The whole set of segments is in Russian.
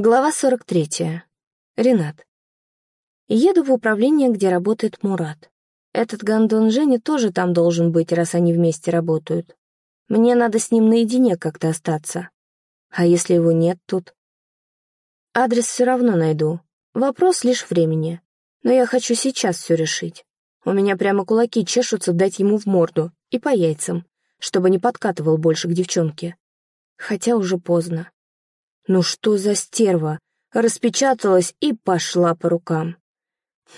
Глава 43. Ренат. Еду в управление, где работает Мурат. Этот гандон Женя тоже там должен быть, раз они вместе работают. Мне надо с ним наедине как-то остаться. А если его нет тут? Адрес все равно найду. Вопрос лишь времени. Но я хочу сейчас все решить. У меня прямо кулаки чешутся дать ему в морду и по яйцам, чтобы не подкатывал больше к девчонке. Хотя уже поздно. Ну что за стерва? Распечаталась и пошла по рукам.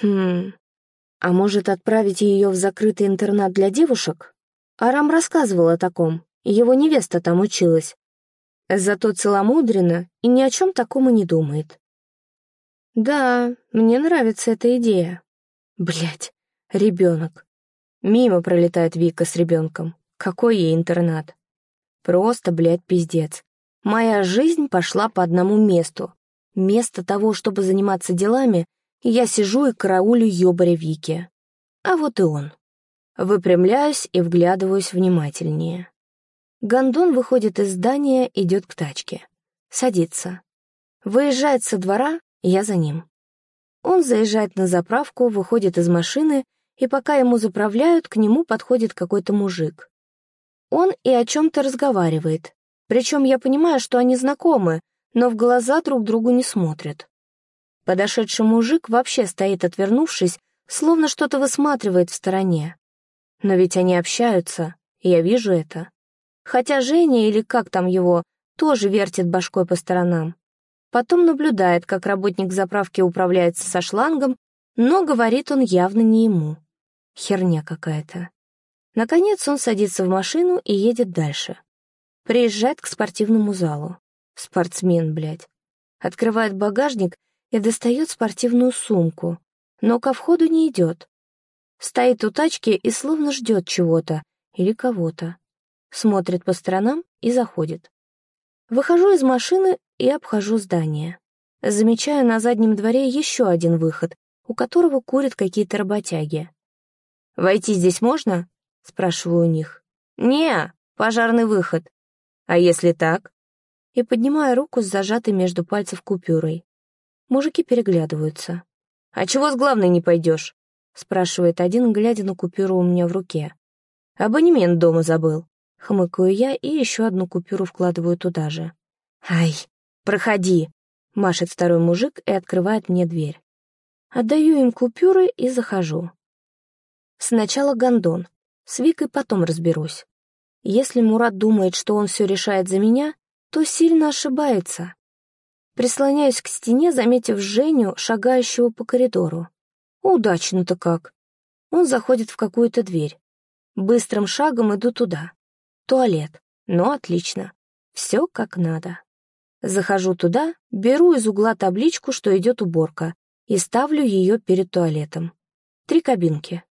Хм, а может отправить ее в закрытый интернат для девушек? Арам рассказывал о таком, его невеста там училась. Зато целомудренно и ни о чем таком и не думает. Да, мне нравится эта идея. Блять, ребенок. Мимо пролетает Вика с ребенком. Какой ей интернат? Просто, блядь, пиздец. Моя жизнь пошла по одному месту. Вместо того, чтобы заниматься делами, я сижу и караулю ёбаря Вики. А вот и он. Выпрямляюсь и вглядываюсь внимательнее. Гондон выходит из здания, идет к тачке. Садится. Выезжает со двора, я за ним. Он заезжает на заправку, выходит из машины, и пока ему заправляют, к нему подходит какой-то мужик. Он и о чем-то разговаривает, причем я понимаю, что они знакомы, но в глаза друг другу не смотрят. Подошедший мужик вообще стоит отвернувшись, словно что-то высматривает в стороне. Но ведь они общаются, я вижу это. Хотя Женя, или как там его, тоже вертит башкой по сторонам. Потом наблюдает, как работник заправки управляется со шлангом, но говорит он явно не ему. Херня какая-то. Наконец он садится в машину и едет дальше. Приезжает к спортивному залу. Спортсмен, блядь. Открывает багажник и достает спортивную сумку, но ко входу не идет. Стоит у тачки и словно ждет чего-то или кого-то. Смотрит по сторонам и заходит. Выхожу из машины и обхожу здание. Замечаю на заднем дворе еще один выход, у которого курят какие-то работяги. «Войти здесь можно?» — спрашиваю у них. «Не, пожарный выход», а если так? И поднимаю руку с зажатой между пальцев купюрой. Мужики переглядываются. «А чего с главной не пойдешь?» — спрашивает один, глядя на купюру у меня в руке. «Абонемент дома забыл». Хмыкаю я и еще одну купюру вкладываю туда же. «Ай, проходи!» — машет второй мужик и открывает мне дверь. Отдаю им купюры и захожу. Сначала гондон. С Викой потом разберусь. Если Мурат думает, что он все решает за меня, то сильно ошибается. Прислоняюсь к стене, заметив Женю, шагающего по коридору. Удачно-то как. Он заходит в какую-то дверь. Быстрым шагом иду туда. Туалет. Ну, отлично. Все как надо. Захожу туда, беру из угла табличку, что идет уборка, и ставлю ее перед туалетом. Три кабинки.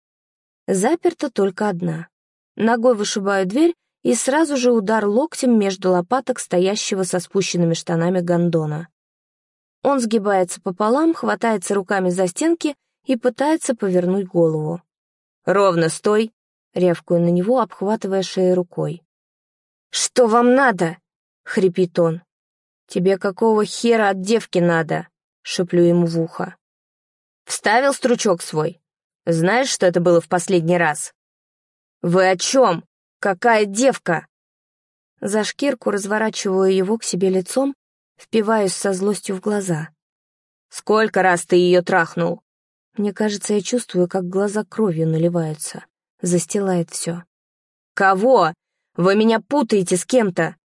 Заперта только одна. Ногой вышибаю дверь, и сразу же удар локтем между лопаток стоящего со спущенными штанами гондона. Он сгибается пополам, хватается руками за стенки и пытается повернуть голову. «Ровно стой!» — рявкую на него, обхватывая шею рукой. «Что вам надо?» — хрипит он. «Тебе какого хера от девки надо?» — шеплю ему в ухо. «Вставил стручок свой? Знаешь, что это было в последний раз?» «Вы о чем? Какая девка?» За шкирку разворачиваю его к себе лицом, впиваюсь со злостью в глаза. «Сколько раз ты ее трахнул?» Мне кажется, я чувствую, как глаза кровью наливаются. Застилает все. «Кого? Вы меня путаете с кем-то!»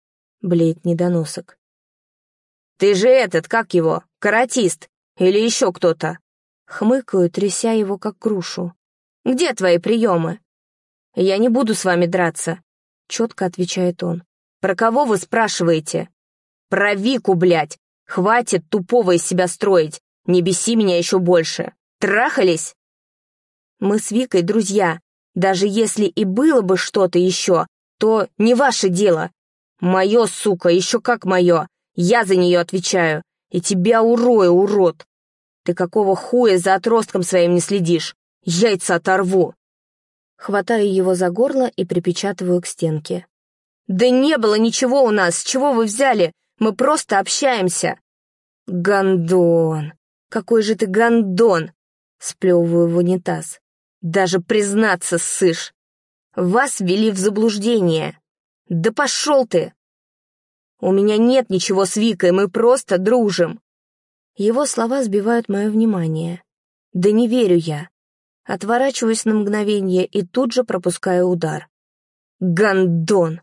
Блеет недоносок. «Ты же этот, как его, каратист? Или еще кто-то?» Хмыкаю, тряся его, как грушу. «Где твои приемы?» «Я не буду с вами драться», — четко отвечает он. «Про кого вы спрашиваете?» «Про Вику, блядь! Хватит тупого из себя строить! Не беси меня еще больше! Трахались?» «Мы с Викой друзья. Даже если и было бы что-то еще, то не ваше дело. Мое, сука, еще как мое. Я за нее отвечаю. И тебя урою, урод. Ты какого хуя за отростком своим не следишь? Яйца оторву хватаю его за горло и припечатываю к стенке. «Да не было ничего у нас, с чего вы взяли? Мы просто общаемся!» Гондон! Какой же ты гондон! Сплевываю в унитаз. Даже признаться сышь. Вас ввели в заблуждение. Да пошел ты! У меня нет ничего с Викой, мы просто дружим. Его слова сбивают мое внимание. Да не верю я. Отворачиваюсь на мгновение и тут же пропускаю удар. Гондон!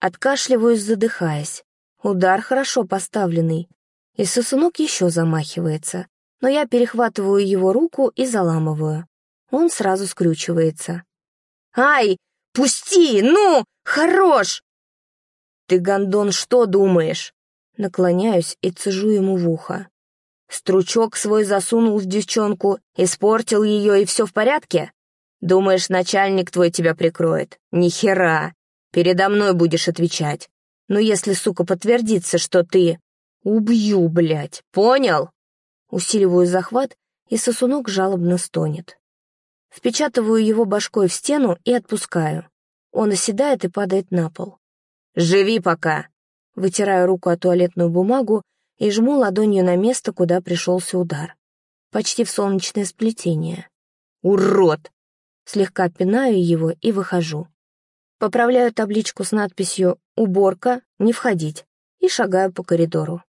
Откашливаюсь, задыхаясь. Удар хорошо поставленный. И сосунок еще замахивается, но я перехватываю его руку и заламываю. Он сразу скрючивается. «Ай, пусти, ну, хорош!» «Ты, гондон, что думаешь?» Наклоняюсь и цежу ему в ухо. Стручок свой засунул в девчонку, испортил ее, и все в порядке? Думаешь, начальник твой тебя прикроет? Ни хера. Передо мной будешь отвечать. Но если, сука, подтвердится, что ты... Убью, блядь, понял? Усиливаю захват, и сосунок жалобно стонет. Впечатываю его башкой в стену и отпускаю. Он оседает и падает на пол. «Живи пока!» Вытираю руку о туалетную бумагу и жму ладонью на место, куда пришелся удар. Почти в солнечное сплетение. «Урод!» Слегка пинаю его и выхожу. Поправляю табличку с надписью «Уборка, не входить» и шагаю по коридору.